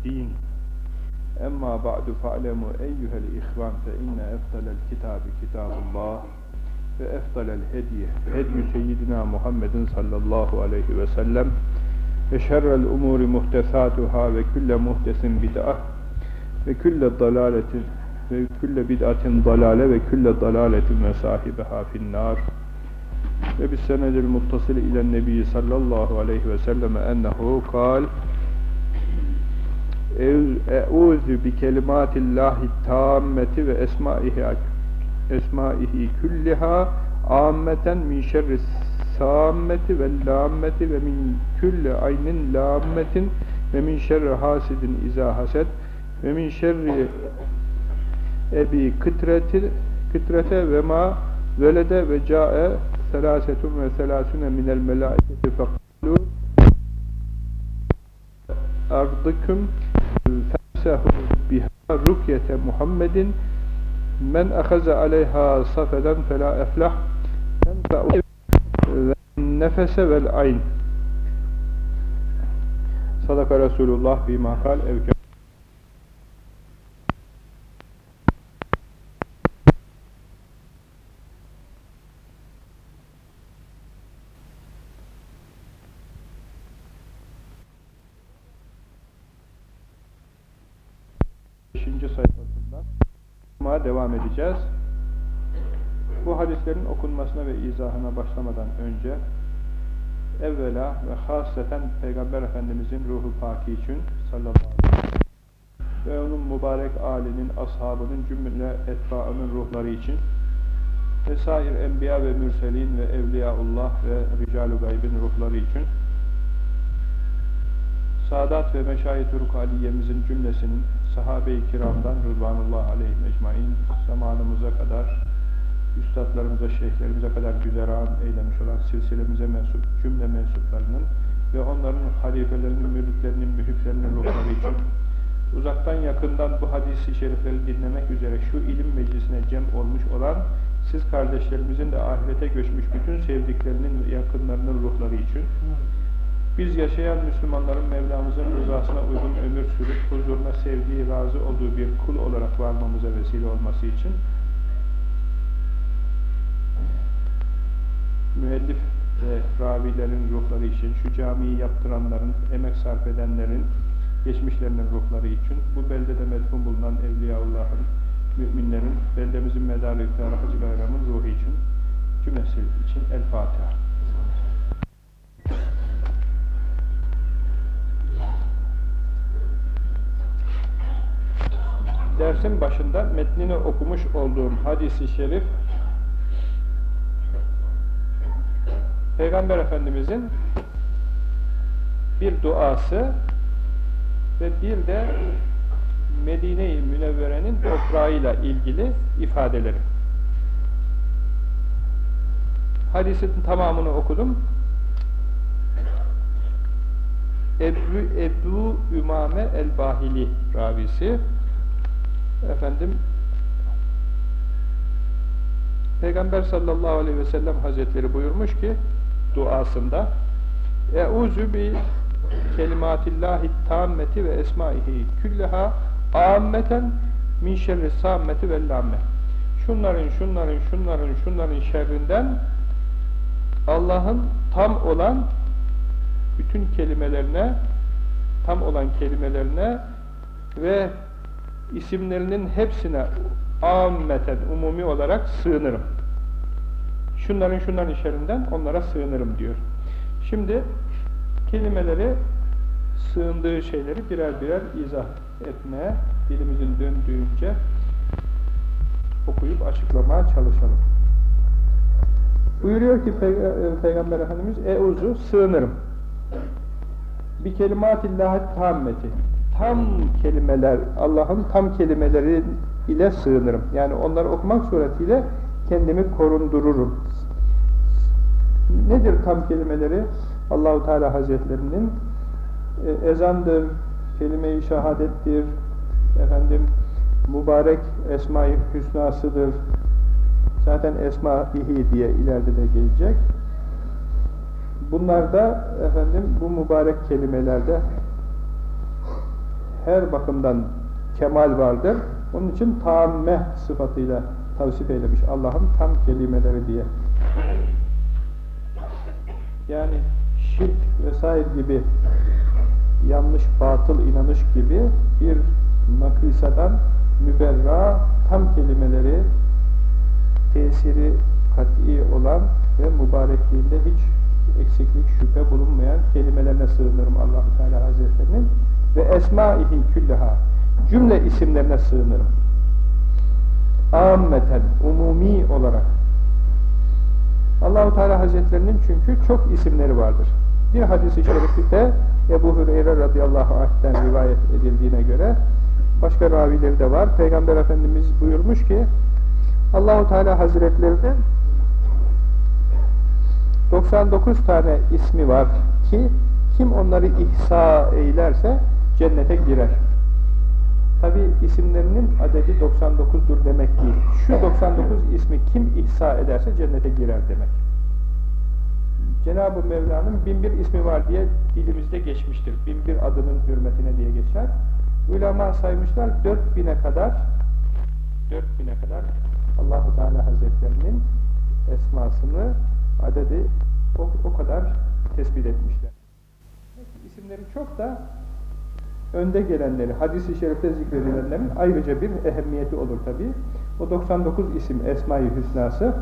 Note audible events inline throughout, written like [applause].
الدين أما بعد فاعلموا أيها الإخوان فإن أفضل الكتاب كتاب الله وأفضل الهدي هدي سيدنا محمد صلى الله عليه وسلم وشر الأمور محدثاتها وكل محدث بدعة وكل ضلالة وكل بدعة ضلالة وكل ضلالة وصاحبها في النار وبالسند المتصل إلى النبي صلى الله عليه وسلم أنه قال Euzu bi kelimatillahi tammeti ve esmaihi esmaihi külliha ammeten min şerri sâmmeti ve lâmmeti ve min külli aynin lâmmetin ve min şerri hasidin izâ haset ve min şerri ebi kıtreti kıtrete ve ma velede ve câe selâsetun ve selâsune minel melâiketi fekalu ardıküm femsehu biha rukyete Muhammedin men ahaza aleyha safeden fela eflah ve nefese vel ayn sadaka Resulullah bima kal devam edeceğiz. Bu hadislerin okunmasına ve izahına başlamadan önce evvela ve hasreten Peygamber Efendimizin ruhu paki için sallallahu aleyhi ve sellem ve onun mübarek âlinin, ashabının, cümle etbaının ruhları için ve sair enbiya ve mürselin ve evliyaullah ve rical-u gaybin ruhları için Sadat ve Meşayet-i cümlesinin sahabe-i kiramdan Rıdvanullah aleyhi mecmain zamanımıza kadar üstadlarımıza, şeyhlerimize kadar güzeran eylemiş olan silsilemize mensup, cümle mensuplarının ve onların halifelerinin, müritlerinin, mühiplerinin ruhları için uzaktan yakından bu hadisi şerifleri dinlemek üzere şu ilim meclisine cem olmuş olan siz kardeşlerimizin de ahirete göçmüş bütün sevdiklerinin yakınlarının ruhları için biz yaşayan Müslümanların Mevlamızın rızasına uygun ömür sürüp huzuruna sevdiği, razı olduğu bir kul olarak varmamıza vesile olması için müellif ve ravilerin ruhları için, şu camiyi yaptıranların, emek sarf edenlerin, geçmişlerinin ruhları için, bu beldede medfun bulunan Evliyaullah'ın, müminlerin, beldemizin medarı iftihara Hacı Bayram'ın ruhu için, cümlesi için El Fatiha. Dersin başında metnini okumuş olduğum hadisi şerif Peygamber Efendimizin bir duası ve bir de Medine-i Münevvere'nin toprağıyla ilgili ifadeleri. Hadisin tamamını okudum. Ebu, Ebu Ümame el-Bahili ravisi efendim Peygamber sallallahu aleyhi ve sellem hazretleri buyurmuş ki duasında Euzu bi kelimatillahi tammeti ve esmaihi külleha ammeten min şerri sammeti ve lamme. Şunların şunların şunların şunların şerrinden Allah'ın tam olan bütün kelimelerine tam olan kelimelerine ve isimlerinin hepsine ammeten, umumi olarak sığınırım. Şunların şunların şerrinden onlara sığınırım diyor. Şimdi kelimeleri sığındığı şeyleri birer birer izah etmeye dilimizin döndüğünce okuyup açıklamaya çalışalım. Buyuruyor ki Pey Peygamber Efendimiz Euzu sığınırım. Bir kelimatillahi tammeti tam kelimeler, Allah'ın tam kelimeleri ile sığınırım. Yani onları okumak suretiyle kendimi korundururum. Nedir tam kelimeleri? Allahu Teala Hazretlerinin e, ezandır, kelime-i şehadettir, efendim mübarek esma-i hüsnasıdır. Zaten esma-ihi diye ileride de gelecek. Bunlar da efendim bu mübarek kelimelerde her bakımdan kemal vardır. Onun için tamme sıfatıyla tavsif eylemiş Allah'ın tam kelimeleri diye. Yani şirk vesaire gibi yanlış, batıl inanış gibi bir nakısadan müberra tam kelimeleri tesiri kat'i olan ve mübarekliğinde hiç eksiklik, şüphe bulunmayan kelimelerine sığınırım allah Teala esmaihi küllaha cümle isimlerine sığınırım. Ammeten, umumi olarak. Allahu Teala Hazretlerinin çünkü çok isimleri vardır. Bir hadisi şerifte Ebu Hüreyre radıyallahu anh'ten rivayet edildiğine göre başka ravileri de var. Peygamber Efendimiz buyurmuş ki Allahu Teala Hazretlerinin 99 tane ismi var ki kim onları ihsa eylerse cennete girer. Tabi isimlerinin adedi 99'dur demek değil. Şu 99 ismi kim ihsa ederse cennete girer demek. Cenab-ı Mevla'nın binbir ismi var diye dilimizde geçmiştir. Binbir adının hürmetine diye geçer. Ulema saymışlar 4000'e kadar 4000'e kadar Allahu Teala Hazretlerinin esmasını adedi o, o kadar tespit etmişler. İsimleri çok da önde gelenleri, hadis-i şerifte zikredilenlerin ayrıca bir ehemmiyeti olur tabi. O 99 isim Esma-i Hüsnası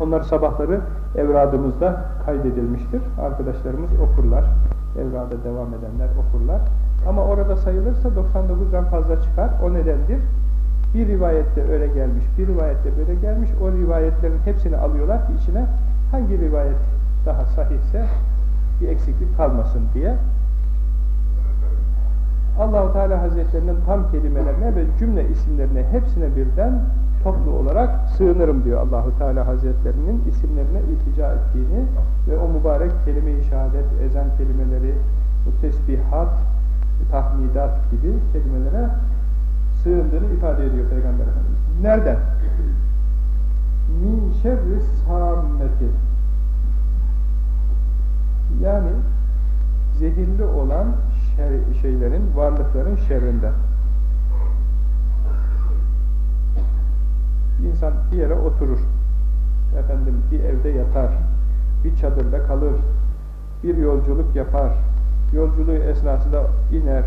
onları sabahları evradımızda kaydedilmiştir. Arkadaşlarımız okurlar. Evrada devam edenler okurlar. Ama orada sayılırsa 99'dan fazla çıkar. O nedendir? Bir rivayette öyle gelmiş, bir rivayette böyle gelmiş. O rivayetlerin hepsini alıyorlar ki içine hangi rivayet daha sahihse bir eksiklik kalmasın diye Allahu Teala Hazretlerinin tam kelimelerine ve cümle isimlerine hepsine birden toplu olarak sığınırım diyor Allahu Teala Hazretlerinin isimlerine iltica ettiğini ve o mübarek kelime-i şehadet, ezan kelimeleri, bu tesbihat, tahmidat gibi kelimelere sığındığını ifade ediyor Peygamber Efendimiz. Nereden? Min şerri sammeti yani zehirli olan şer, şeylerin, varlıkların şerrinden. İnsan bir yere oturur, efendim bir evde yatar, bir çadırda kalır, bir yolculuk yapar, yolculuğu esnasında iner,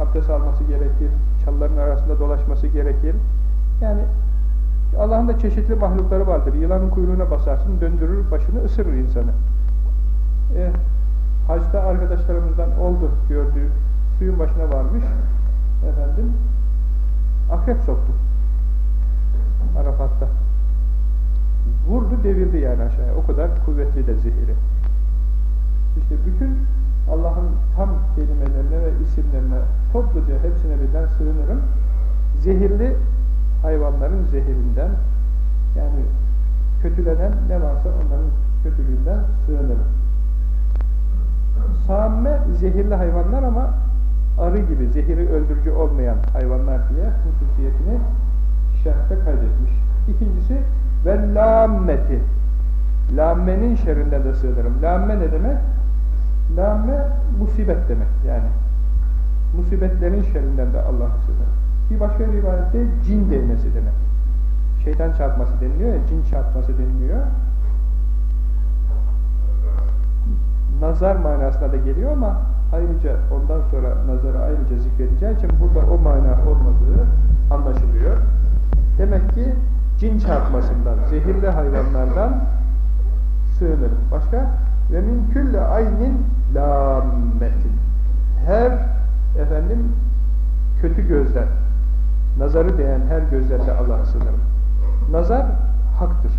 abdest alması gerekir, çalıların arasında dolaşması gerekir. Yani Allah'ın da çeşitli mahlukları vardır. Yılanın kuyruğuna basarsın, döndürür, başını ısırır insanı. E, hacda arkadaşlarımızdan oldu gördüğü suyun başına varmış. Efendim, akrep soktu. Arafat'ta. Vurdu, devirdi yani aşağıya. O kadar kuvvetli de zehiri. İşte bütün Allah'ın tam kelimelerine ve isimlerine topluca hepsine birden sığınırım. Zehirli hayvanların zehirinden yani kötülenen ne varsa onların kötülüğünden sığınırım. Samme zehirli hayvanlar ama arı gibi zehiri öldürücü olmayan hayvanlar diye hususiyetini şerhte kaydetmiş. İkincisi ve lammeti. Lammenin şerrinden de sığınırım. Lamme ne demek? Lamme musibet demek yani. Musibetlerin şerrinden de Allah'ı sığınırım. Bir başka rivayette cin değmesi demek. Şeytan çarpması deniliyor ya, cin çarpması deniliyor. Nazar manasına da geliyor ama ayrıca ondan sonra nazarı ayrıca zikredeceği için burada o mana olmadığı anlaşılıyor. Demek ki cin çarpmasından, zehirli hayvanlardan sığınır. Başka? Ve min külle aynin lammetin. Her efendim kötü gözden, nazarı değen her gözlerle Allah'a sığınırım. Nazar haktır.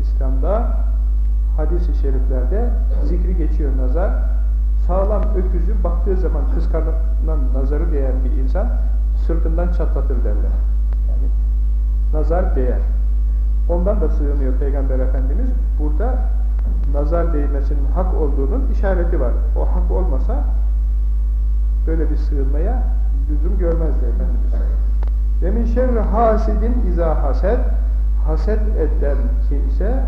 İslam'da hadis-i şeriflerde zikri geçiyor nazar. Sağlam öküzü baktığı zaman kıskanan nazarı değer bir insan sırtından çatlatır derler. Yani nazar değer. Ondan da sığınıyor Peygamber Efendimiz. Burada nazar değmesinin hak olduğunun işareti var. O hak olmasa böyle bir sığınmaya lüzum görmezdi Efendimiz. Ve min şerri hasidin izâ haset haset eden kimse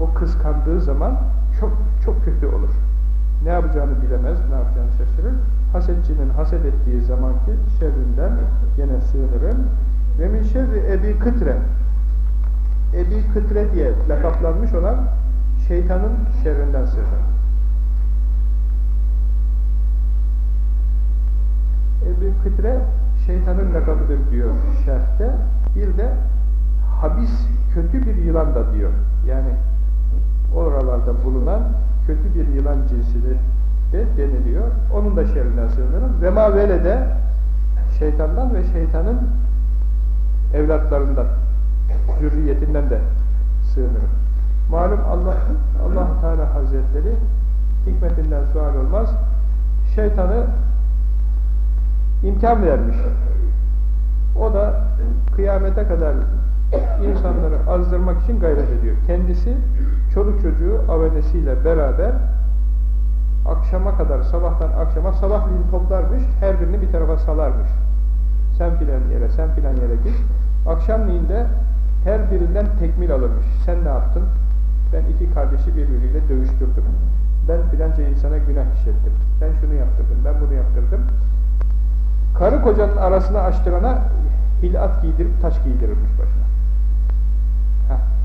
o kıskandığı zaman çok çok kötü olur. Ne yapacağını bilemez, ne yapacağını şaşırır. hasetçinin haset ettiği zamanki şerrinden yine sığınırım. Ve min şerri Ebi Kıtre Ebi Kıtre diye lakaplanmış olan şeytanın şerrinden sığınırım. Ebu Kıtre şeytanın lakabıdır diyor şerhte. Bir de habis kötü bir yılan da diyor. Yani oralarda bulunan kötü bir yılan cinsini de deniliyor. Onun da şerrinden sığınırım. Ve ma velede şeytandan ve şeytanın evlatlarından, zürriyetinden de sığınırım. Malum Allah Allah Teala Hazretleri hikmetinden sual olmaz. Şeytanı imkan vermiş. O da kıyamete kadar insanları azdırmak için gayret ediyor. Kendisi çoluk çocuğu avenesiyle beraber akşama kadar, sabahtan akşama sabahleyin toplarmış, her birini bir tarafa salarmış. Sen filan yere, sen filan yere git. Akşamleyin de her birinden tekmil alırmış. Sen ne yaptın? Ben iki kardeşi birbiriyle dövüştürdüm. Ben filanca insana günah işlettim. Ben şunu yaptırdım, ben bunu yaptırdım. Karı kocanın arasını açtırana hilat giydirip taş giydirirmiş başına.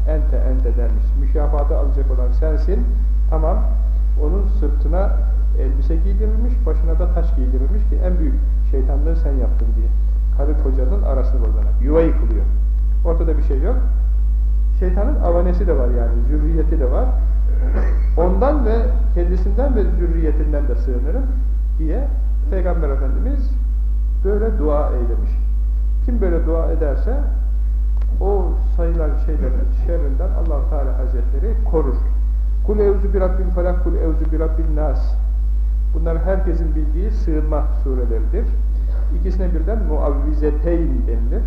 Ente ente dermiş. Mükafatı alacak olan sensin. Tamam. Onun sırtına elbise giydirilmiş, başına da taş giydirilmiş ki en büyük şeytanlığı sen yaptın diye. Karı kocanın arasını bozanak. Yuva yıkılıyor. Ortada bir şey yok. Şeytanın avanesi de var yani, zürriyeti de var. Ondan ve kendisinden ve zürriyetinden de sığınırım diye Peygamber Efendimiz böyle dua eylemiş. Kim böyle dua ederse o sayılan şeylerin şerrinden allah Teala Hazretleri korur. Kul evzu bir Rabbil felak, kul evzu bir Rabbil nas. Bunlar herkesin bildiği sığınma sureleridir. İkisine birden muavvizeteyn denilir.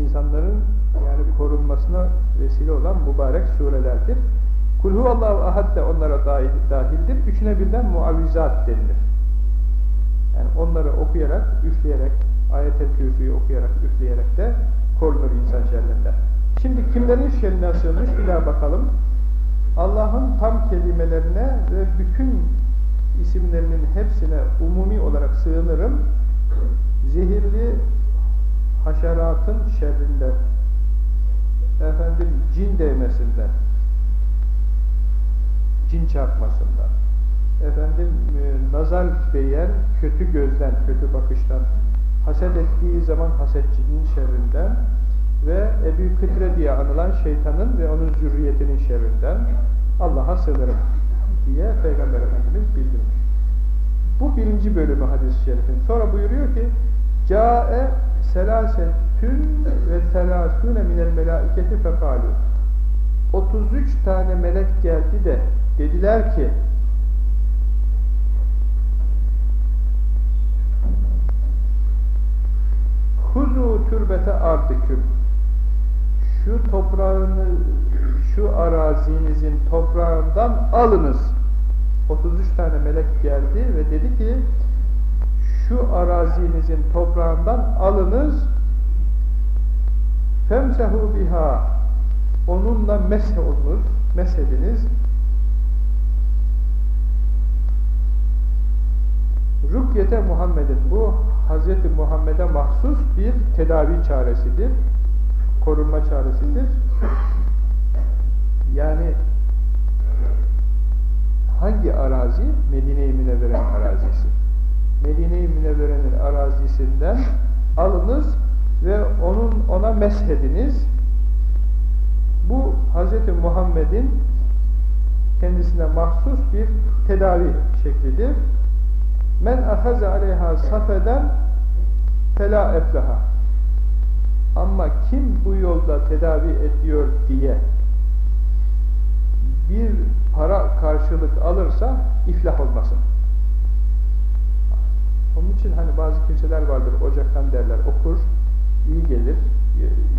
İnsanların yani korunmasına vesile olan mübarek surelerdir. Kul huvallahu ahad de onlara dahil, dahildir. Üçüne birden muavvizat denilir. Yani onları okuyarak, üfleyerek, ayet-el kürsüyü okuyarak, üfleyerek de korunur insan şerrinden. Şimdi kimlerin şerrinden sığınmış bir daha bakalım. Allah'ın tam kelimelerine ve bütün isimlerinin hepsine umumi olarak sığınırım. Zehirli haşeratın şerrinden, efendim cin değmesinden, cin çarpmasından, efendim e, nazar değen kötü gözden, kötü bakıştan, haset ettiği zaman hasetçinin şerrinden ve Ebu Kıtre diye anılan şeytanın ve onun zürriyetinin şerrinden Allah'a sığınırım diye Peygamber Efendimiz bildirmiş. Bu birinci bölümü hadis-i şerifin. Sonra buyuruyor ki Câe selasetün ve selâsûne minel melâiketi fekâlû 33 tane melek geldi de dediler ki Huzu türbete ardiküm şu toprağını şu arazinizin toprağından alınız. 33 tane melek geldi ve dedi ki şu arazinizin toprağından alınız. Femsehu biha. Onunla mesh olunuz meshediniz Rukyete Muhammed'in bu Hz. Muhammed'e mahsus bir tedavi çaresidir. Korunma çaresidir. Yani hangi arazi? Medine-i Münevveren arazisi. Medine-i Münevvere'nin arazisinden alınız ve onun ona meshediniz. Bu Hz. Muhammed'in kendisine mahsus bir tedavi şeklidir. Men ahaze aleyha safeden fela eflaha. Ama kim bu yolda tedavi ediyor diye bir para karşılık alırsa iflah olmasın. Onun için hani bazı kimseler vardır, ocaktan derler, okur, iyi gelir,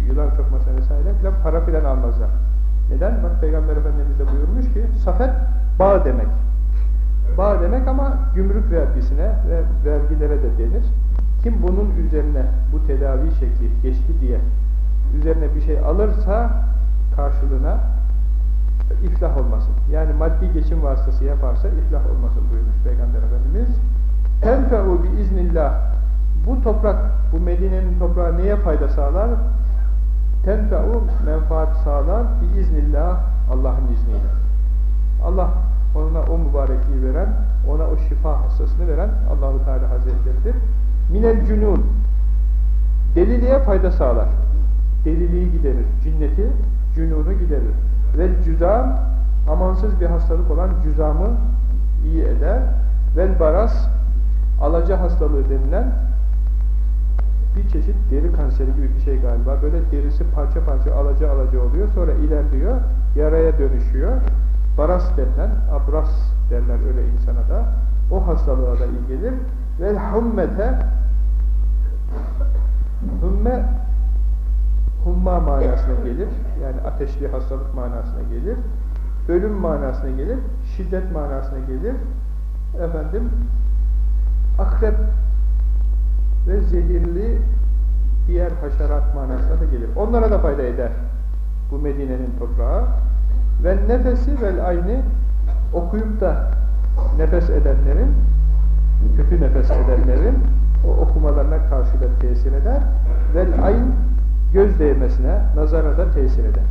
yılan sokmasına vesaire filan para filan almazlar. Neden? Bak Peygamber Efendimiz de buyurmuş ki, safet bağ demek. Bağ demek ama gümrük vergisine ve vergilere de denir. Kim bunun üzerine bu tedavi şekli geçti diye üzerine bir şey alırsa karşılığına iflah olmasın. Yani maddi geçim vasıtası yaparsa iflah olmasın buyurmuş Peygamber Efendimiz. Tenfe'u bi iznillah. Bu toprak, bu Medine'nin toprağı neye fayda sağlar? Tenfe'u menfaat sağlar bi iznillah Allah'ın izniyle. Allah ona o mübarekliği veren, ona o şifa hastasını veren Allahu Teala Hazretleri'dir. Minel cünun deliliğe fayda sağlar. Deliliği giderir. Cinneti, cünunu giderir. Ve cüzam amansız bir hastalık olan cüzamı iyi eder. Vel baras alaca hastalığı denilen bir çeşit deri kanseri gibi bir şey galiba. Böyle derisi parça parça alaca alaca oluyor. Sonra ilerliyor. Yaraya dönüşüyor. Baras denilen, abras derler öyle insana da. O hastalığa da iyi gelir. Vel hummete humme humma manasına gelir. Yani ateşli hastalık manasına gelir. Ölüm manasına gelir. Şiddet manasına gelir. Efendim akrep ve zehirli diğer haşerat manasına da gelir. Onlara da fayda eder bu Medine'nin toprağı. Ve nefesi vel ayni okuyup da nefes edenlerin, kötü nefes edenlerin o okumalarına karşı da tesir eder. Vel ayn göz değmesine, nazara da tesir eder.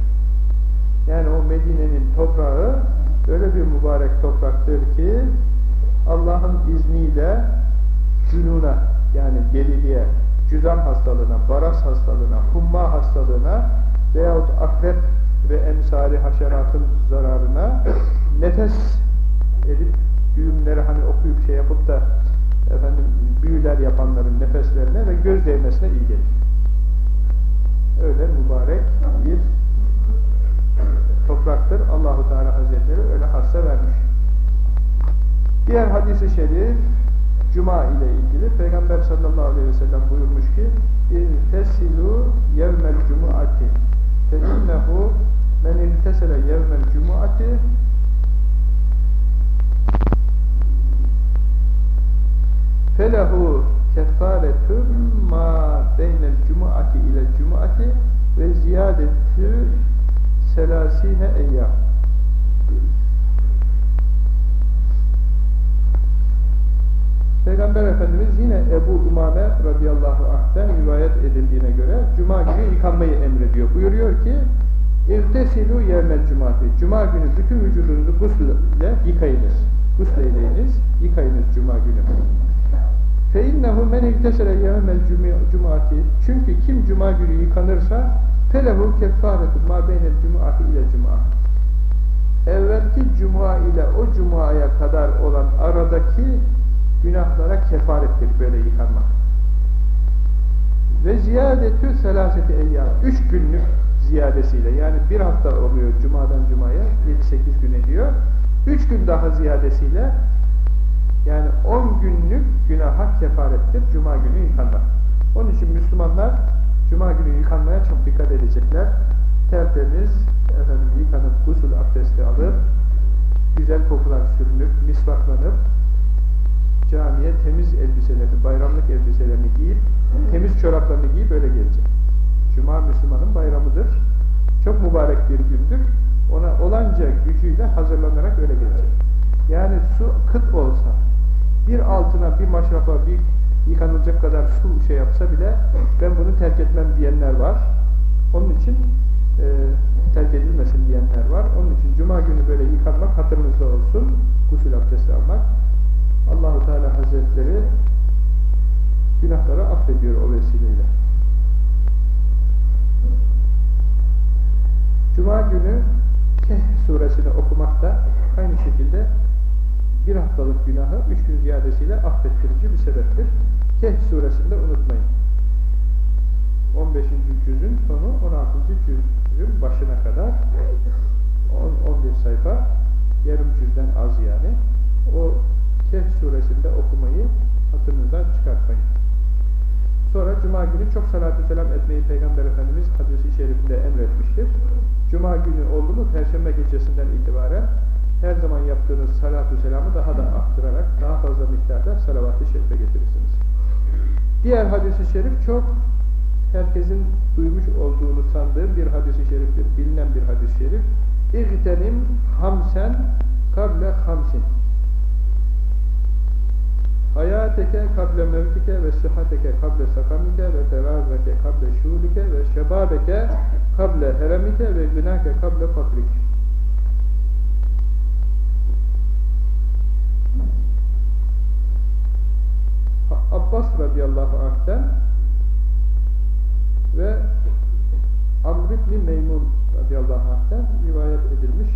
Yani o Medine'nin toprağı öyle bir mübarek topraktır ki Allah'ın izniyle cünuna yani deliliğe, cüzam hastalığına, baras hastalığına, humma hastalığına veyahut akrep ve emsali haşeratın zararına [clears throat] nefes edip düğümleri hani okuyup şey yapıp da efendim büyüler yapanların nefeslerine ve göz değmesine iyi gelir. Öyle mübarek bir topraktır. Allahu Teala Hazretleri öyle hassa vermiş. Diğer hadisi şerif Cuma ile ilgili Peygamber sallallahu aleyhi ve sellem buyurmuş ki İltesilu yevmel cumuati fe innehu men iltesele yevmel cumuati felehu kefaretun ma beynel cumuati ile cumuati ve ziyadetü selasine eyyam Peygamber Efendimiz yine Ebu Umame radıyallahu anh'ten rivayet edildiğine göre Cuma günü yıkanmayı emrediyor. Buyuruyor ki İrtesilu yevmel cumati. Cuma günü bütün vücudunuzu gusle yıkayınız. Gusleyleyiniz, yıkayınız cuma günü. Fe innehu men iktesele yevmel cumati. Çünkü kim cuma günü yıkanırsa telehu keffaretu ma beynel cumati ile cuma. Evvelki cuma ile o cumaya kadar olan aradaki günahlara kefarettir böyle yıkanmak. Ve ziyadetü selaseti eyyam. Üç günlük ziyadesiyle yani bir hafta oluyor Cuma'dan Cuma'ya 7-8 gün ediyor. Üç gün daha ziyadesiyle yani 10 günlük günaha kefarettir Cuma günü yıkanmak. Onun için Müslümanlar Cuma günü yıkanmaya çok dikkat edecekler. Tertemiz efendim, yıkanıp gusül abdesti alıp güzel kokular sürünüp, misvaklanıp camiye temiz elbiselerini, bayramlık elbiselerini giyip, temiz çoraplarını giyip öyle gelecek. Cuma Müslümanın bayramıdır. Çok mübarek bir gündür. Ona olanca gücüyle hazırlanarak öyle gelecek. Yani su kıt olsa, bir altına, bir maşrafa, bir yıkanılacak kadar su şey yapsa bile ben bunu terk etmem diyenler var. Onun için e, terk edilmesin diyenler var. Onun için Cuma günü böyle yıkanmak hatırınızda olsun. Gusül abdesti almak. Allahu Teala Hazretleri günahları affediyor o vesileyle. Cuma günü Kehf suresini okumak da aynı şekilde bir haftalık günahı üç gün ziyadesiyle affettirici bir sebeptir. Kehf suresinde unutmayın. 15. cüzün sonu 16. cüzün başına kadar 10, 11 sayfa yarım cüzden az yani. O Kehf suresinde okumayı hatırınızdan çıkartmayın. Sonra Cuma günü çok salatü selam etmeyi Peygamber Efendimiz hadisi şerifinde emretmiştir. Cuma günü oldu mu Perşembe gecesinden itibaren her zaman yaptığınız salatü selamı daha da arttırarak daha fazla miktarda salavat-ı şerife getirirsiniz. Diğer hadisi şerif çok herkesin duymuş olduğunu sandığım bir hadisi şeriftir. Bilinen bir hadis-i şerif. İğtenim hamsen kable hamsin. Hayateke kable mevtike ve sıhhateke kable sakamike ve feragake kable şulike ve şebabeke kable heremike ve günake kable fakrik. Abbas radıyallahu anh'ten ve Amr ibn Meymun radıyallahu anh'ten rivayet edilmiş.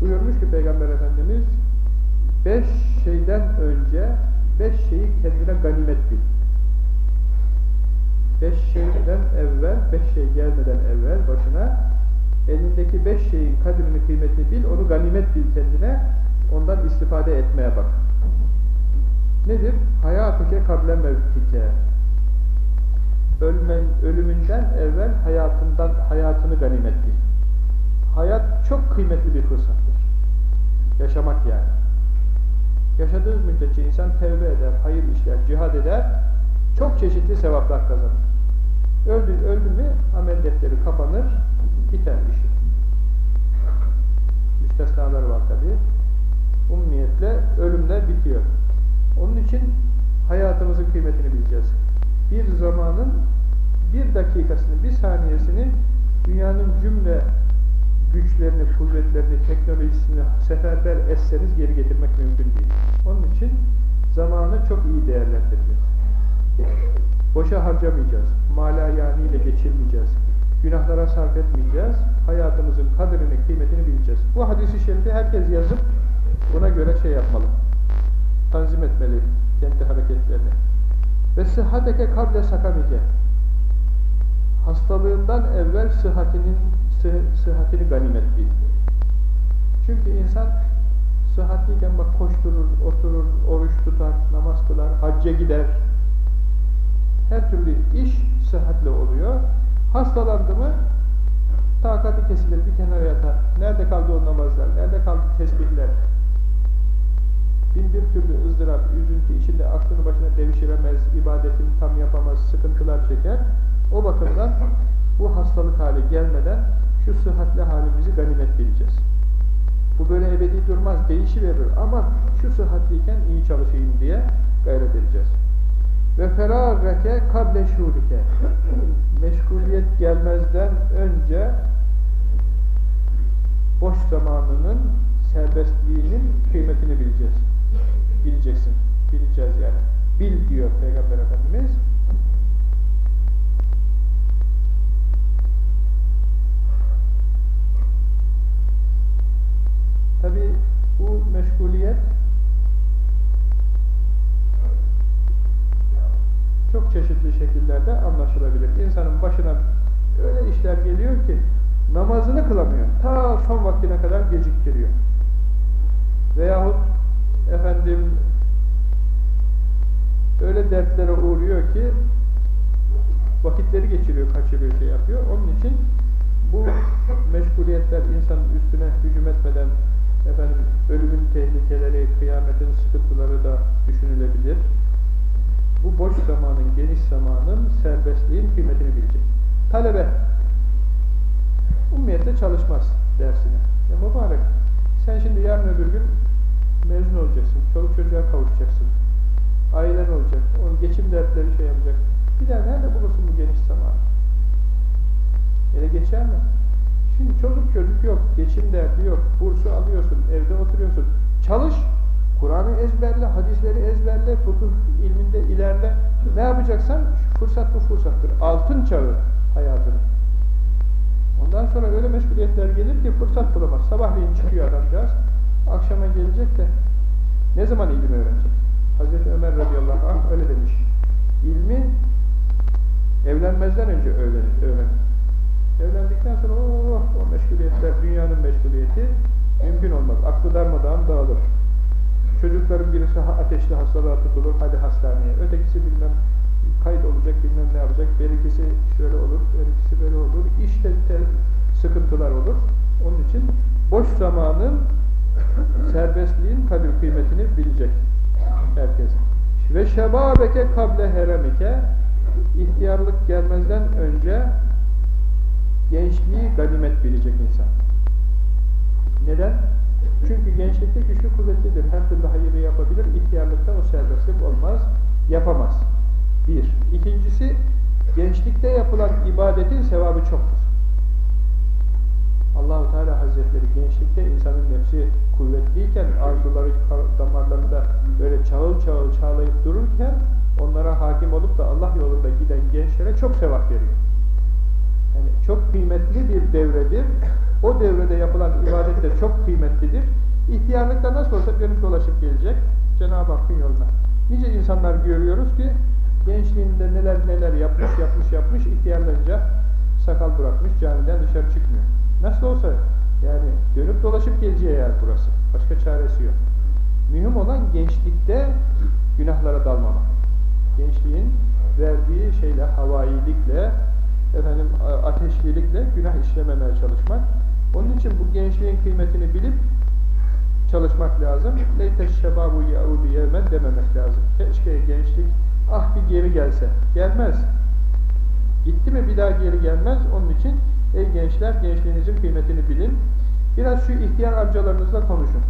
Buyurmuş ki Peygamber Efendimiz beş şeyden önce beş şeyi kendine ganimet bil. Beş şeyden evvel, beş şey gelmeden evvel başına elindeki beş şeyin kadrini, kıymetini bil, onu ganimet bil kendine, ondan istifade etmeye bak. Nedir? Hayatike kable mevtike. Ölmen, ölümünden evvel hayatından hayatını ganimet bil. Hayat çok kıymetli bir fırsattır. Yaşamak yani. Yaşadığınız müddetçe insan tevbe eder, hayır işler, cihad eder, çok çeşitli sevaplar kazanır. Öldü, öldü mü amel defteri kapanır, biter işi. Müstesnalar var tabi. Ummiyetle ölümler bitiyor. Onun için hayatımızın kıymetini bileceğiz. Bir zamanın bir dakikasını, bir saniyesini dünyanın cümle güçlerini, kuvvetlerini, teknolojisini seferber etseniz geri getirmek mümkün değil. Onun için zamanı çok iyi değerlendireceğiz. Boşa harcamayacağız. Malayaniyle geçirmeyeceğiz. Günahlara sarf etmeyeceğiz. Hayatımızın kadrini, kıymetini bileceğiz. Bu hadisi şerifi herkes yazıp buna göre şey yapmalı. Tanzim etmeli kendi hareketlerini. Ve sıhhateke kable sakamike. Hastalığından evvel sıhhatinin sıhhatini ganimet bil. Çünkü insan sıhhatliyken bak koşturur, oturur, oruç tutar, namaz kılar, hacca gider. Her türlü iş sıhhatle oluyor. Hastalandı mı takati kesilir, bir kenara yatar. Nerede kaldı o namazlar, nerede kaldı tesbihler? Bin bir türlü ızdırap, üzüntü içinde aklını başına devşiremez, ibadetini tam yapamaz, sıkıntılar çeker. O bakımdan bu hastalık hali gelmeden şu sıhhatli halimizi ganimet bileceğiz. Bu böyle ebedi durmaz, değişiverir ama şu sıhhatliyken iyi çalışayım diye gayret edeceğiz. Ve feragake kable şurike meşguliyet gelmezden önce boş zamanının serbestliğinin kıymetini bileceğiz. Bileceksin. Bileceğiz yani. Bil diyor Peygamber Efendimiz. Tabi bu meşguliyet çok çeşitli şekillerde anlaşılabilir. İnsanın başına öyle işler geliyor ki namazını kılamıyor. Ta son vaktine kadar geciktiriyor. Veyahut efendim öyle dertlere uğruyor ki vakitleri geçiriyor, kaçırıyor, şey yapıyor. Onun için bu meşguliyetler insanın üstüne hücum etmeden efendim ölümün tehlikeleri, kıyametin sıkıntıları da düşünülebilir. Bu boş zamanın, geniş zamanın, serbestliğin kıymetini bilecek. Talebe ummiyette çalışmaz dersine. Ya mübarek, sen şimdi yarın öbür gün mezun olacaksın, çoluk çocuğa kavuşacaksın, ailen olacak, onun geçim dertleri şey yapacak. Bir daha nerede bulursun bu geniş zamanı? Ele geçer mi? Şimdi çocuk çocuk yok, geçim derdi yok, bursu alıyorsun, evde oturuyorsun. Çalış, Kur'an'ı ezberle, hadisleri ezberle, fıkıh ilminde ilerle. Ne yapacaksan fırsat bu fırsattır. Altın çağı hayatının. Ondan sonra öyle meşguliyetler gelir ki fırsat bulamaz. Sabahleyin çıkıyor adamcağız, akşama gelecek de ne zaman ilim öğrenecek? Hazreti Ömer radıyallahu anh öyle demiş. İlmi evlenmezden önce öğrenir. öğrenir. Evlendikten sonra oh, o meşguliyetler, dünyanın meşguliyeti mümkün olmaz. Aklı darmadağın dağılır. Çocukların birisi ateşli hastalığa tutulur, hadi hastaneye. Ötekisi bilmem kayıt olacak, bilmem ne yapacak. Birikisi şöyle olur, birikisi böyle olur. İşte sıkıntılar olur. Onun için boş zamanın serbestliğin kadir kıymetini bilecek herkes. Ve şebabeke kable heremike ihtiyarlık gelmezden önce gençliği ganimet bilecek insan. Neden? Çünkü gençlikte güçlü kuvvetlidir. Her türlü hayırı yapabilir. İhtiyarlıkta o serbestlik olmaz. Yapamaz. Bir. İkincisi, gençlikte yapılan ibadetin sevabı çoktur. Allahu Teala Hazretleri gençlikte insanın nefsi kuvvetliyken, arzuları damarlarında böyle çağıl çağıl çağlayıp dururken onlara hakim olup da Allah yolunda giden gençlere çok sevap veriyor. Yani çok kıymetli bir devredir. O devrede yapılan ibadet de çok kıymetlidir. İhtiyarlıkta nasıl olsa dönüp dolaşıp gelecek Cenab-ı Hakk'ın yoluna. Nice insanlar görüyoruz ki gençliğinde neler neler yapmış yapmış yapmış ihtiyarlanınca sakal bırakmış camiden dışarı çıkmıyor. Nasıl olsa yani dönüp dolaşıp geleceği yer burası. Başka çaresi yok. Mühim olan gençlikte günahlara dalmamak. Gençliğin verdiği şeyle, havailikle, efendim ateşlilikle günah işlememeye çalışmak. Onun için bu gençliğin kıymetini bilip çalışmak lazım. Leyte şebabu yaudu yevmen dememek lazım. Keşke gençlik ah bir geri gelse. Gelmez. Gitti mi bir daha geri gelmez. Onun için ey gençler gençliğinizin kıymetini bilin. Biraz şu ihtiyar amcalarınızla konuşun.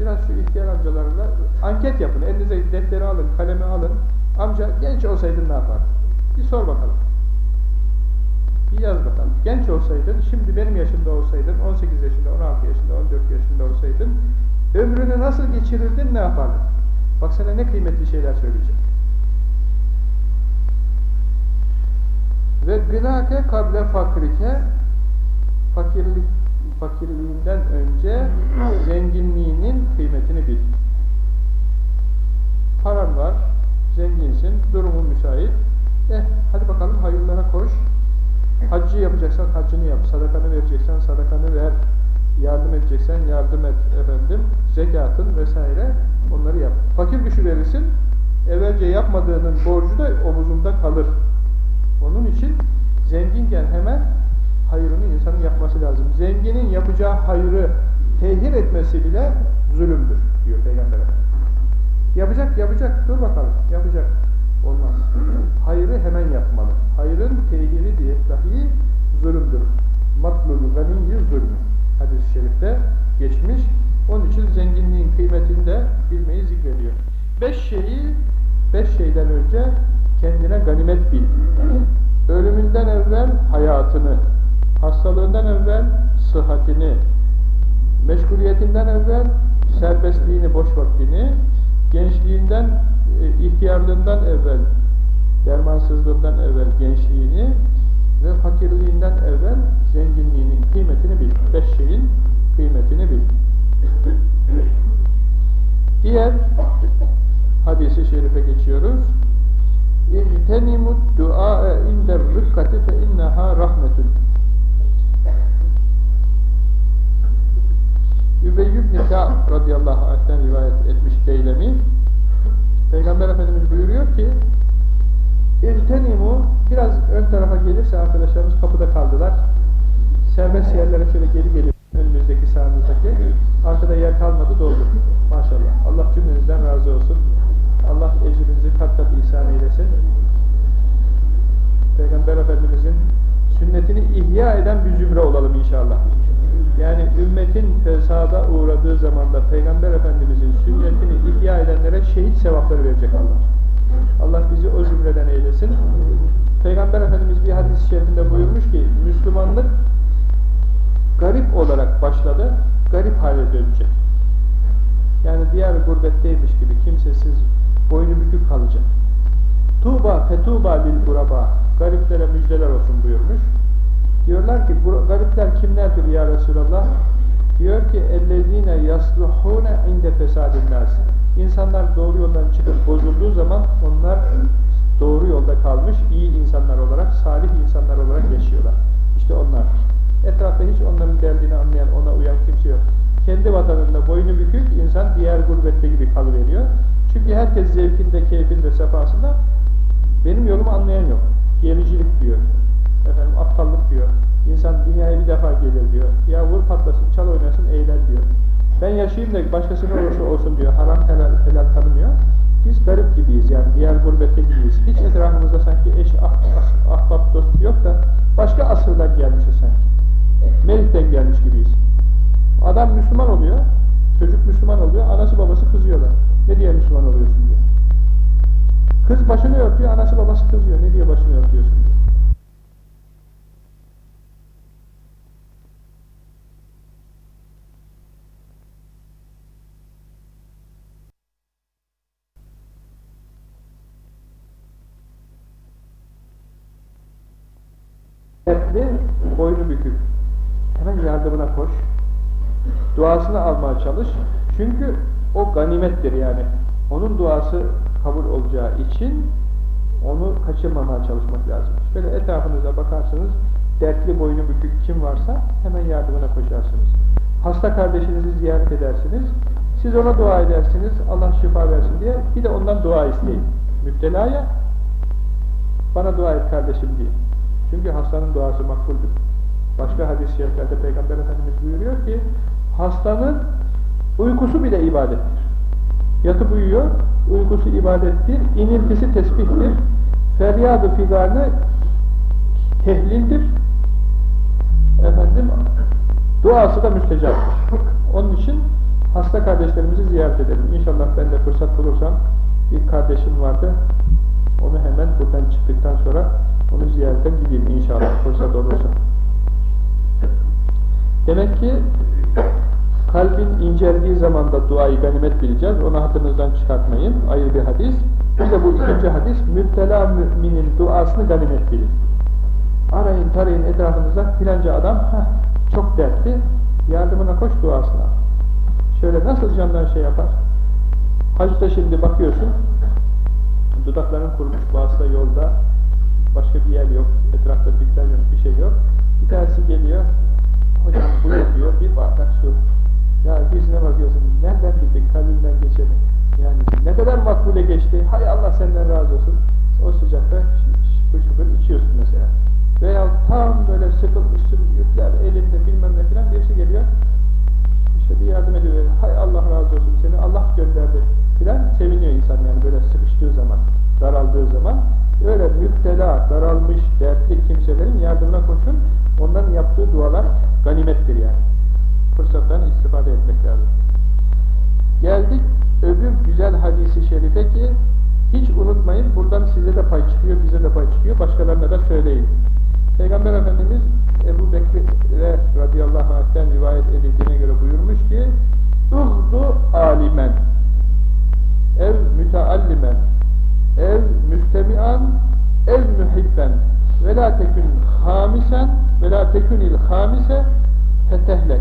Biraz şu ihtiyar amcalarla anket yapın. Elinize defteri alın, kalemi alın. Amca genç olsaydın ne yapardın? Bir sor bakalım. Bir yaz bakalım. Genç olsaydın, şimdi benim yaşımda olsaydın, 18 yaşında, 16 yaşında, 14 yaşında olsaydın, ömrünü nasıl geçirirdin, ne yapardın? Bak sana ne kıymetli şeyler söyleyecek. Ve gınake kable fakrike fakirlik fakirliğinden önce zenginliğinin kıymetini bil. Paran var, zenginsin, durumun müsait. Eh, hadi bakalım hayırlara koş. Haccı yapacaksan haccını yap, sadakanı vereceksen sadakanı ver, yardım edeceksen yardım et efendim, zekatın vesaire onları yap. Fakir düşüverirsin, evvelce yapmadığının borcu da omuzunda kalır. Onun için zenginken hemen hayrını insanın yapması lazım. Zenginin yapacağı hayrı tehir etmesi bile zulümdür diyor Peygamber Efendimiz. Yapacak, yapacak, dur bakalım, yapacak. Olmaz. Hayrı hemen yapmalı. Hayrın tehiri diye dahi zulümdür. Matlul ganiyyi zulmü. Hadis-i şerifte geçmiş. Onun için zenginliğin kıymetini de bilmeyi zikrediyor. Beş şeyi, beş şeyden önce kendine ganimet bil. Ölümünden evvel hayatını, hastalığından evvel sıhhatini, meşguliyetinden evvel serbestliğini, boş vaktini, gençliğinden, ihtiyarlığından evvel, dermansızlığından evvel gençliğini ve fakirliğinden evvel zenginliğinin kıymetini bil. Beş şeyin kıymetini bil. Diğer hadisi şerife geçiyoruz. Du'a inde rıkkati fe inneha rahmetun. Übey ibn Ka'b radıyallahu anh'ten rivayet etmiş Deylemi. Peygamber Efendimiz buyuruyor ki İltenimu biraz ön tarafa gelirse arkadaşlarımız kapıda kaldılar. Serbest yerlere şöyle geri gelip önümüzdeki sağımızdaki arkada yer kalmadı doldu. Maşallah. Allah cümlenizden razı olsun. Allah ecrinizi kat kat ihsan eylesin. Peygamber Efendimizin sünnetini ihya eden bir zümre olalım inşallah. Yani ümmetin fesada uğradığı zamanda Peygamber Efendimizin sünnetini ihya edenlere şehit sevapları verecek Allah. Allah bizi o zümreden eylesin. Peygamber Efendimiz bir hadis-i şerifinde buyurmuş ki Müslümanlık garip olarak başladı, garip hale dönecek. Yani diğer gurbetteymiş gibi kimsesiz, boynu bükük kalacak. Tuğba fetuba lil guraba gariplere müjdeler olsun buyurmuş. Diyorlar ki bu garipler kimlerdir ya Resulallah? Diyor ki yasluhune inde fesadin nas. İnsanlar doğru yoldan çıkıp bozulduğu zaman onlar doğru yolda kalmış iyi insanlar olarak, salih insanlar olarak yaşıyorlar. İşte onlar. Etrafta hiç onların derdini anlayan, ona uyan kimse yok. Kendi vatanında boynu bükük insan diğer gurbette gibi kalıveriyor. Çünkü herkes zevkinde, keyfinde, sefasında benim yolumu anlayan yok. Gericilik diyor. Efendim aptallık diyor. İnsan dünyaya bir defa gelir diyor. Ya vur patlasın, çal oynasın, eğlen diyor. Ben yaşayayım da başkasına olursa olsun diyor. Haram helal, helal tanımıyor. Biz garip gibiyiz yani. Diğer gurbette gibiyiz. Hiç etrafımızda sanki eş, ah, ah, ahbap, dost yok da başka asırdan gelmişiz sanki. Melih'ten gelmiş gibiyiz. Adam Müslüman oluyor, çocuk Müslüman oluyor, anası babası kızıyorlar. Ne diye Müslüman oluyorsun diye. Kız başını örtüyor, anası babası kızıyor. Ne diye başını örtüyorsun diye. Yani. Onun duası kabul olacağı için onu kaçırmamaya çalışmak lazım. Şöyle etrafınıza bakarsınız, dertli boynu bükük kim varsa hemen yardımına koşarsınız. Hasta kardeşinizi ziyaret edersiniz, siz ona dua edersiniz, Allah şifa versin diye, bir de ondan dua isteyin. Müptelaya, bana dua et kardeşim diye. Çünkü hastanın duası makbuldür. Başka hadis-i şeriflerde Peygamber Efendimiz buyuruyor ki, hastanın uykusu bile ibadettir. Yatıp uyuyor, uykusu ibadettir, iniltisi tesbihtir, feryadı figanı tehlildir, efendim, duası da müstecaptır. Onun için hasta kardeşlerimizi ziyaret edelim. İnşallah ben de fırsat bulursam, bir kardeşim vardı, onu hemen buradan çıktıktan sonra onu ziyarete gideyim inşallah fırsat olursa. Demek ki kalbin inceldiği zaman da duayı ganimet bileceğiz. Onu hatırınızdan çıkartmayın. Ayrı bir hadis. Bir de bu ikinci hadis. Müptela müminin duasını ganimet bilin. Arayın tarayın etrafınızda filanca adam heh, çok dertli. Yardımına koş duasına. Şöyle nasıl candan şey yapar? Hacda şimdi bakıyorsun dudakların kurumuş bazı yolda başka bir yer yok. Etrafta dükkan yok. Bir şey yok. Bir tanesi geliyor hocam bu yapıyor bir bardak su makbule geçti, hay Allah senden razı olsun. O sıcakta şıpır şıpır içiyorsun mesela. Veya tam böyle sıkılmışsın, yükler elinde bilmem ne filan birisi geliyor. İşte bir yardım ediyor, hay Allah razı olsun seni Allah gönderdi filan seviniyor insan yani böyle sıkıştığı zaman, daraldığı zaman. Öyle müptela, daralmış, dertli kimselerin yardımına koşun, onların yaptığı dualar ganimettir yani fırsattan istifade etmek lazım. Geldik öbür güzel hadisi şerife ki hiç unutmayın buradan size de pay çıkıyor, bize de pay çıkıyor, başkalarına da söyleyin. Peygamber Efendimiz Ebu Bekir'e radıyallahu anh'ten rivayet edildiğine göre buyurmuş ki Uhdu alimen ev müteallimen ev müstemian ev mühibben ve la tekün hamisen ve la tekünil hamise fetehlek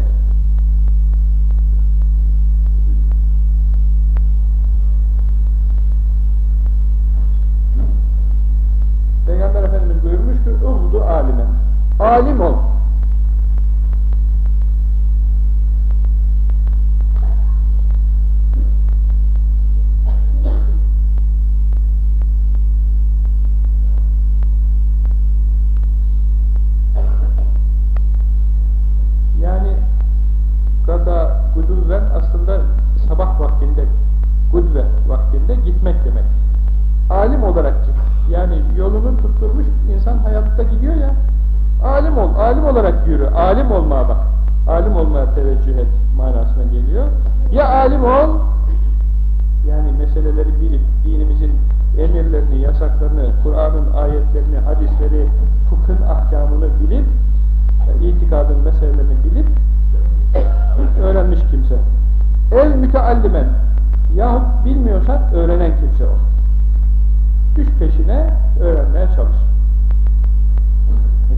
Peygamber Efendimiz buyurmuş ki Uhdu alimen. Alim ol. Yani gada guduvven aslında sabah vaktinde gudve vaktinde gitmek demek. Alim olarak git. Yani yolunu tutturmuş insan hayatta gidiyor ya. Alim ol, alim olarak yürü. Alim olmaya bak. Alim olmaya teveccüh et manasına geliyor. Ya alim ol, yani meseleleri bilip, dinimizin emirlerini, yasaklarını, Kur'an'ın ayetlerini, hadisleri, fıkhın ahkamını bilip, itikadın meselelerini bilip öğrenmiş kimse. El müteallimen yahut bilmiyorsan öğrenen kimse o. Peşine öğrenmeye çalış.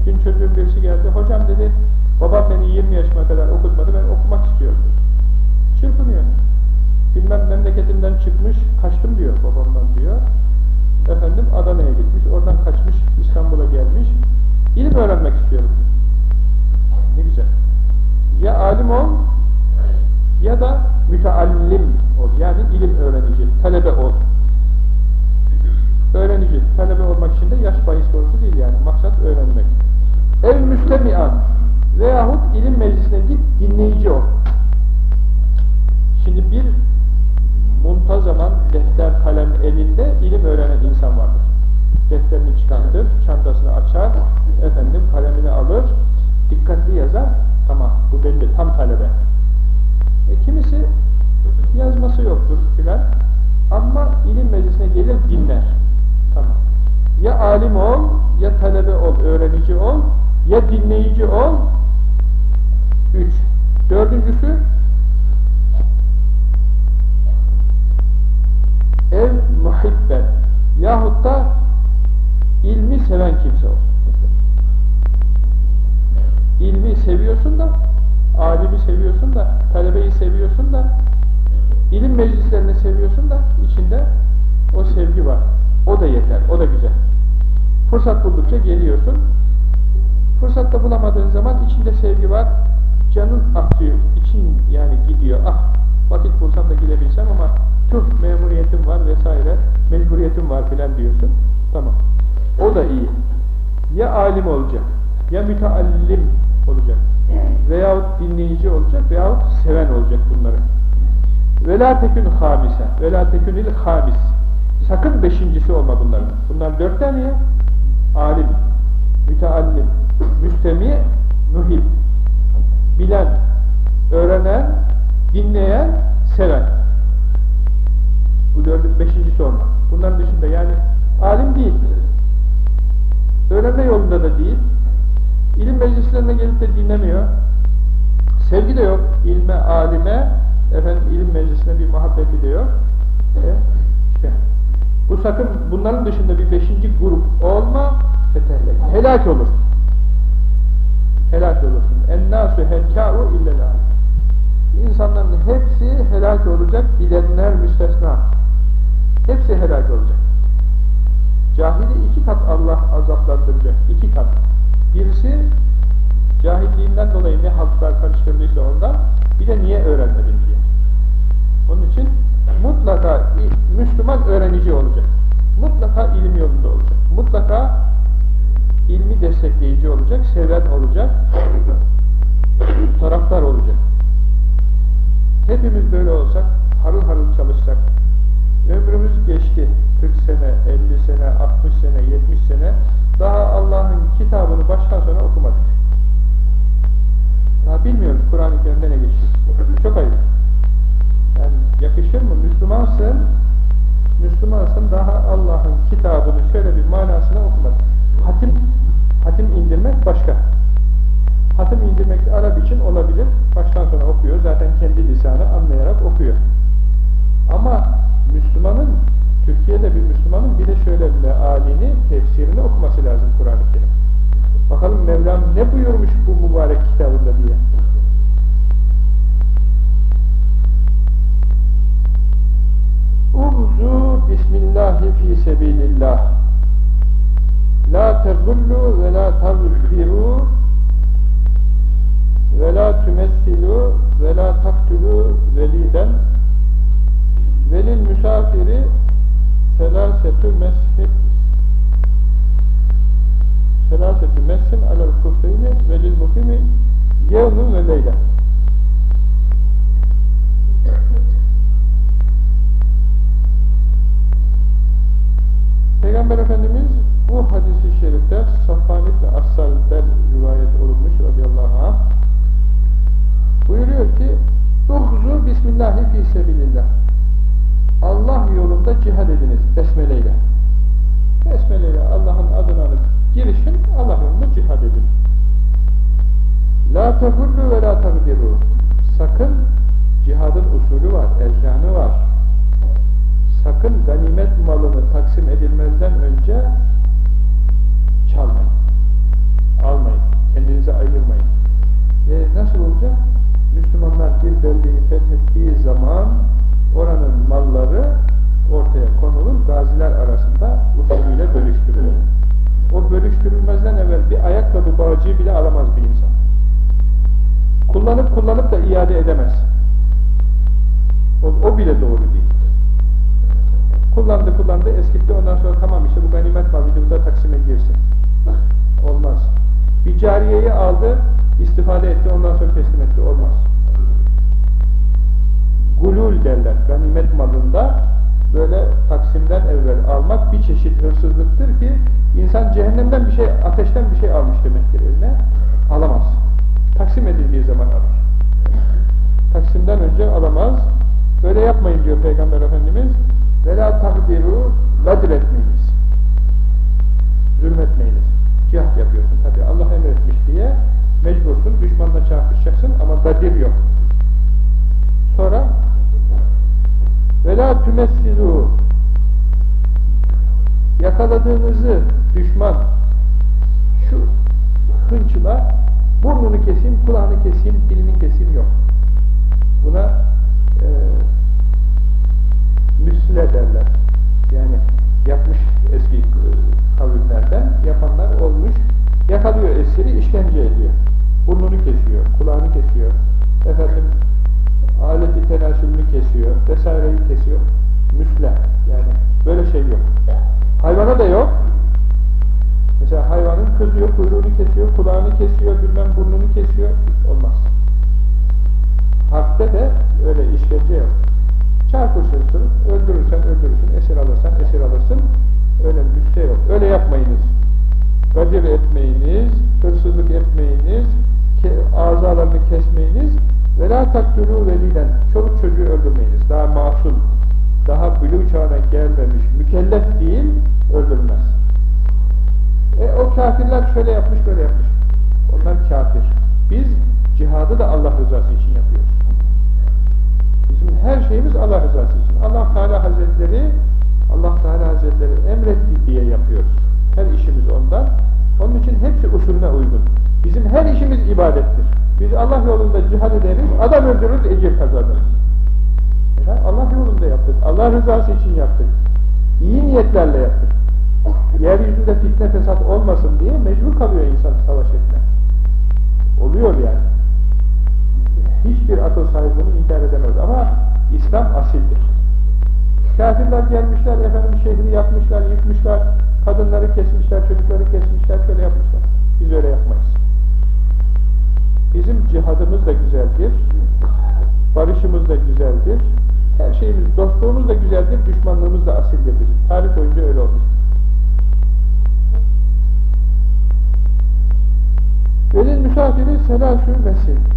Gün çocuğun birisi geldi, hocam dedi, babam beni 20 yaşıma kadar okutmadı, ben okumak istiyorum. Çırpınıyor. Bilmem memleketimden çıkmış, kaçtım diyor babamdan diyor. Efendim Adana'ya gitmiş, oradan kaçmış, İstanbul'a gelmiş. İlim öğrenmek istiyorum. Ne güzel. Ya alim ol, ya da müteallim ol. Yani ilim öğrenici, talebe ol öğrenici, talebe olmak için de yaş bahis konusu değil yani. Maksat öğrenmek. Ev müstemian veyahut ilim meclisine git, dinleyici ol. Şimdi bir muntazaman defter kalem elinde ilim öğrenen insan vardır. Defterini çıkartır, çantasını açar, efendim kalemini alır, dikkatli yazar, tamam bu belli, tam talebe. E, kimisi yazması yoktur filan. Ama ilim meclisine gelir dinler. Tamam. Ya alim ol, ya talebe ol, öğrenici ol, ya dinleyici ol. Üç. Dördüncüsü ev muhibben yahut da ilmi seven kimse ol. İlmi seviyorsun da, alimi seviyorsun da, talebeyi seviyorsun da, ilim meclislerini seviyorsun da içinde o sevgi var. O da yeter, o da güzel. Fırsat buldukça geliyorsun. Fırsatta bulamadığın zaman içinde sevgi var, canın atlıyor, için yani gidiyor. Ah, vakit bulsam da gidebilsem ama tüh memuriyetim var vesaire, mecburiyetim var filan diyorsun. Tamam. O da iyi. Ya alim olacak, ya müteallim olacak, veyahut dinleyici olacak, veyahut seven olacak bunları. Vela tekün hamise, vela tekünil hamis. Sakın beşincisi olma bunların. Bunlar dört tane ya. Alim, müteallim, müstemi, mühim. Bilen, öğrenen, dinleyen, seven. Bu dördün beşincisi olma. Bunların dışında yani alim değil. Öğrenme yolunda da değil. İlim meclislerine gelip de dinlemiyor. Sevgi de yok. İlme, alime, efendim ilim meclisine bir muhabbeti de yok. E, işte. Bu sakın bunların dışında bir beşinci grup olma, fetehlek. Helak olur. Helak olursun. Ennâsü helkâ'u illelâh. İnsanların hepsi helak olacak, bilenler müstesna. Hepsi helak olacak. Cahili iki kat Allah azaplandıracak. iki kat. Birisi cahilliğinden dolayı ne halklar karıştırdıysa ondan, bir de niye öğrenmedin diye. Onun için mutlaka Müslüman öğrenici olacak. Mutlaka ilim yolunda olacak. Mutlaka ilmi destekleyici olacak, seven olacak, taraftar olacak. Hepimiz böyle olsak, harıl harıl çalışsak, ömrümüz geçti 40 sene, 50 sene, 60 sene, 70 sene, daha Allah'ın kitabını baştan sona okumadık. Daha bilmiyoruz Kur'an-ı Kerim'de ne geçiyor. Çok ayıp. Yani yakışır mı? Müslümansın, Müslümansın daha Allah'ın kitabını şöyle bir manasına okumadın. Hatim, hatim indirmek başka. Hatim indirmek Arap için olabilir. Kullandı kullandı eskitti ondan sonra tamam işte bu ganimet malıydı bu da taksime girsin. Olmaz. Bir cariyeyi aldı istifade etti ondan sonra teslim etti. Olmaz. Gulul derler. Ganimet malında böyle taksimden evvel almak bir çeşit hırsızlıktır ki insan cehennemden bir şey, ateşten bir şey almış demektir eline. Alamaz. Taksim edildiği zaman alır. Taksim'den önce alamaz. Böyle yapmayın diyor Peygamber Efendimiz. Vela takdiru ladir etmeyiniz. Zulmetmeyiniz. Cihat yapıyorsun tabi. Allah emretmiş diye mecbursun. Düşmanla çarpışacaksın ama dadir yok. Sonra vela tümessilu yakaladığınızı düşman şu hınçla burnunu keseyim, kulağını keseyim, dilini keseyim yok. Buna e, müsle derler. Yani yapmış eski e, kavimlerden yapanlar olmuş. Yakalıyor esiri, işkence ediyor. Burnunu kesiyor, kulağını kesiyor. Efendim aleti tenaşülünü kesiyor, vesaireyi kesiyor. Müsle yani böyle şey yok. Hayvana da yok. Mesela hayvanın kızıyor, kuyruğunu kesiyor, kulağını kesiyor, bilmem burnunu kesiyor. Olmaz. Harpte de öyle işkence yok. Çarpışırsın, öldürürsen öldürürsün, esir alırsan esir alırsın. Öyle bir şey yok. Öyle yapmayınız. Gadir etmeyiniz, hırsızlık etmeyiniz, ke azalarını kesmeyiniz. Ve la taktulu veliden. Çoluk çocuğu öldürmeyiniz. Daha masum, daha bülü çağına gelmemiş, mükellef değil, öldürmez. E o kafirler şöyle yapmış, böyle yapmış. Onlar kafir. Biz cihadı da Allah rızası için yapıyoruz. Bizim her şeyimiz Allah rızası için. Allah Teala Hazretleri Allah Teala Hazretleri emretti diye yapıyoruz. Her işimiz ondan. Onun için hepsi usulüne uygun. Bizim her işimiz ibadettir. Biz Allah yolunda cihad ederiz, adam öldürürüz, ecir kazanırız. Yani Allah yolunda yaptık. Allah rızası için yaptık. İyi niyetlerle yaptık. Yeryüzünde fitne fesat olmasın diye mecbur kalıyor insan savaş etme. Oluyor yani. Hiçbir akıl sahibi bunu inkar edemez ama İslam asildir. Kafirler gelmişler, efendim şehri yapmışlar, yıkmışlar, kadınları kesmişler, çocukları kesmişler, şöyle yapmışlar. Biz öyle yapmayız. Bizim cihadımız da güzeldir, barışımız da güzeldir, her şeyimiz, dostluğumuz da güzeldir, düşmanlığımız da asildir bizim. Tarih boyunca öyle olmuş. Velil misafiri selasü mesil.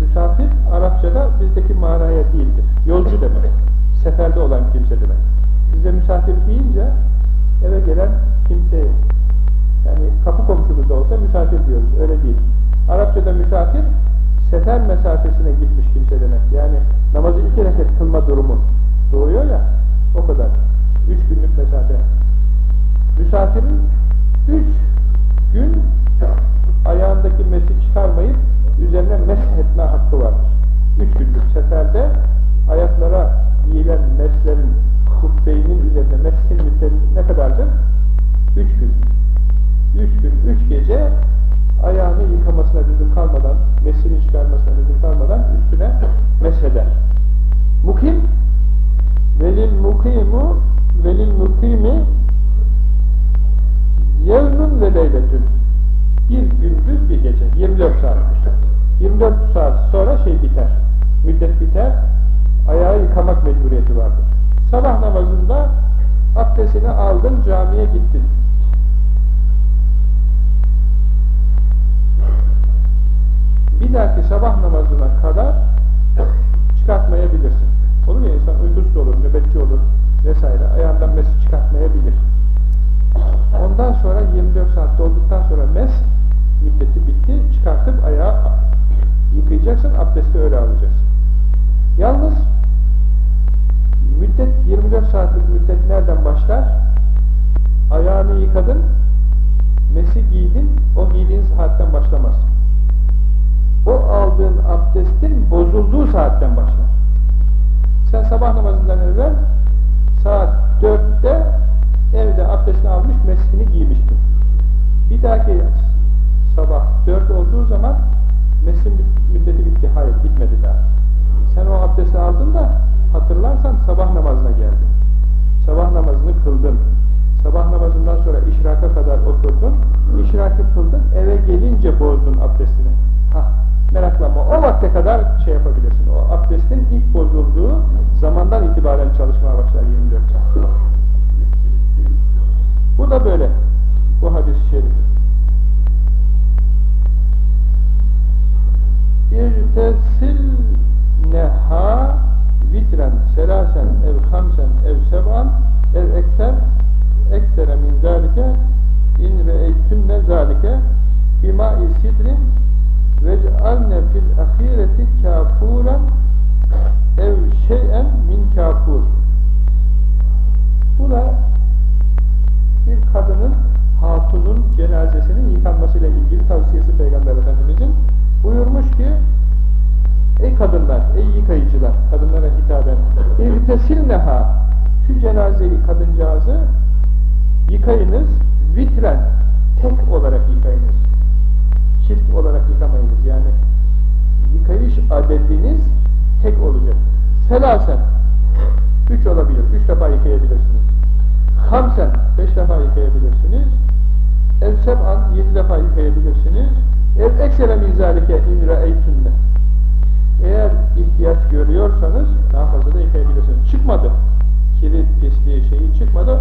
Misafir Arapçada bizdeki manaya değildir. Yolcu demek. Seferde olan kimse demek. Bize misafir deyince eve gelen kimseye yani kapı komşumuz da olsa misafir diyoruz. Öyle değil. Arapçada misafir sefer mesafesine gitmiş kimse demek. Yani namazı iki rekat kılma durumu doğuyor ya o kadar. Üç günlük mesafe. Misafirin üç gün ayağındaki mesi çıkarmayıp üzerine mesh etme hakkı vardır. Üç günlük seferde ayaklara giyilen meslerin kubbeynin üzerine meshin müddeti ne kadardır? Üç gün. Üç gün, üç gece ayağını yıkamasına lüzum kalmadan, mesini çıkarmasına lüzum kalmadan üstüne mesheder. Mukim velil mukimu في الأخيرة كافورا ekser min zalike in. Eğer ihtiyaç görüyorsanız daha fazla da yıkayabilirsiniz. Çıkmadı. Kiri, pisliği, şeyi çıkmadı.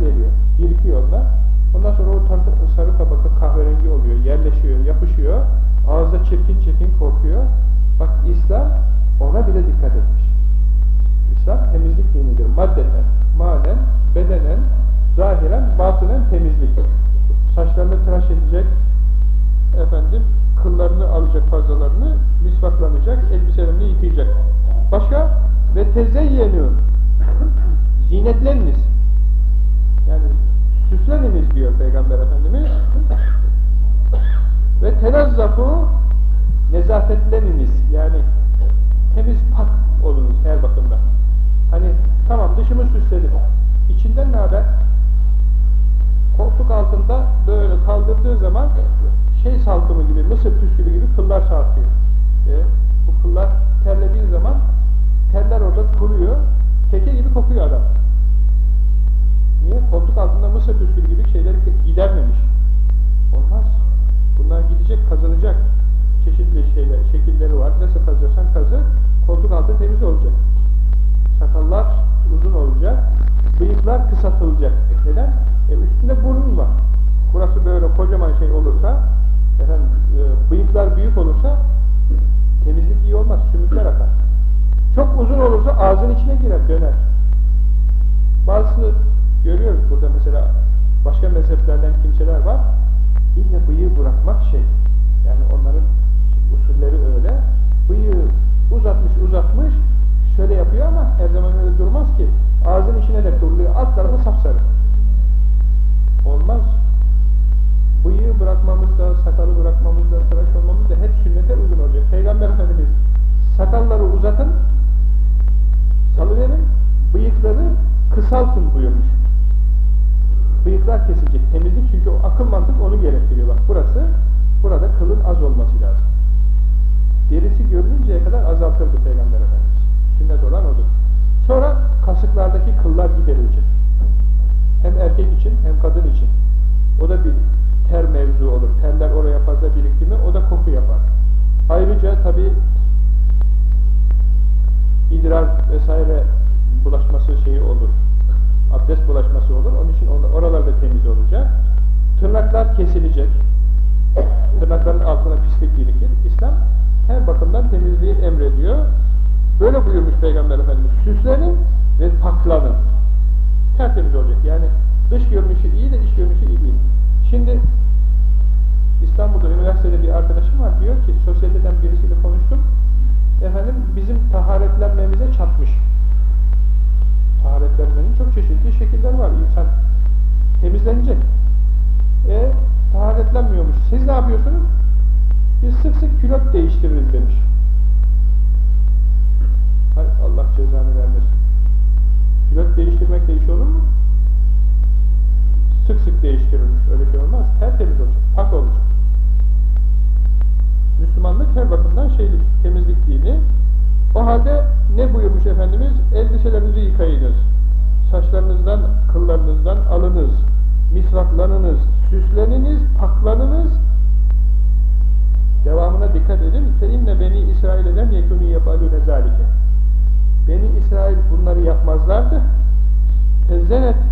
geliyor. Birikiyor onlar. Ondan sonra o sarı tabaka kahverengi oluyor, yerleşiyor, yapışıyor. Ağızda çirkin çirkin ederek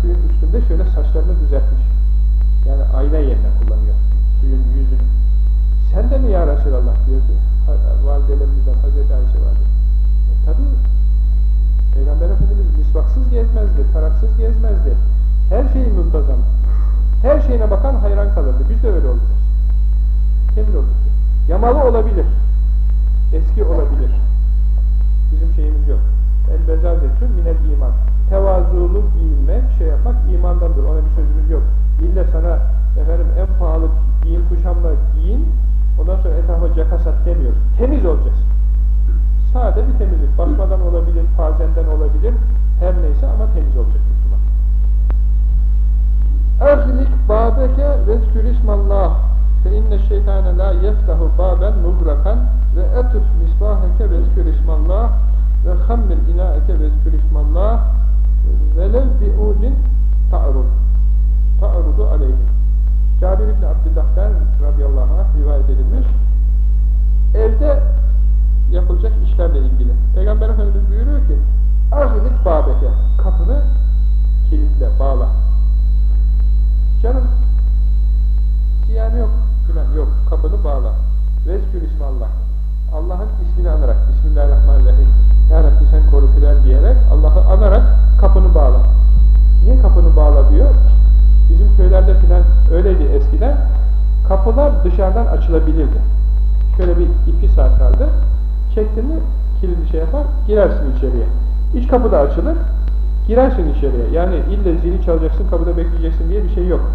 suyun üstünde şöyle saçlarını düzeltmiş. Yani ayna yerine kullanıyor. Suyun yüzünü. Sen de mi ya Resulallah diyor diyor. Validelerimizden Hazreti Ayşe vardı. E, tabii Peygamber Efendimiz misvaksız gezmezdi, taraksız gezmezdi. Her şeyi muntazam. Her şeyine bakan hayran kalırdı. Biz de öyle olacağız. Temiz olacağız. Yamalı olabilir. Girersin içeriye. Yani ille zili çalacaksın, kapıda bekleyeceksin diye bir şey yok.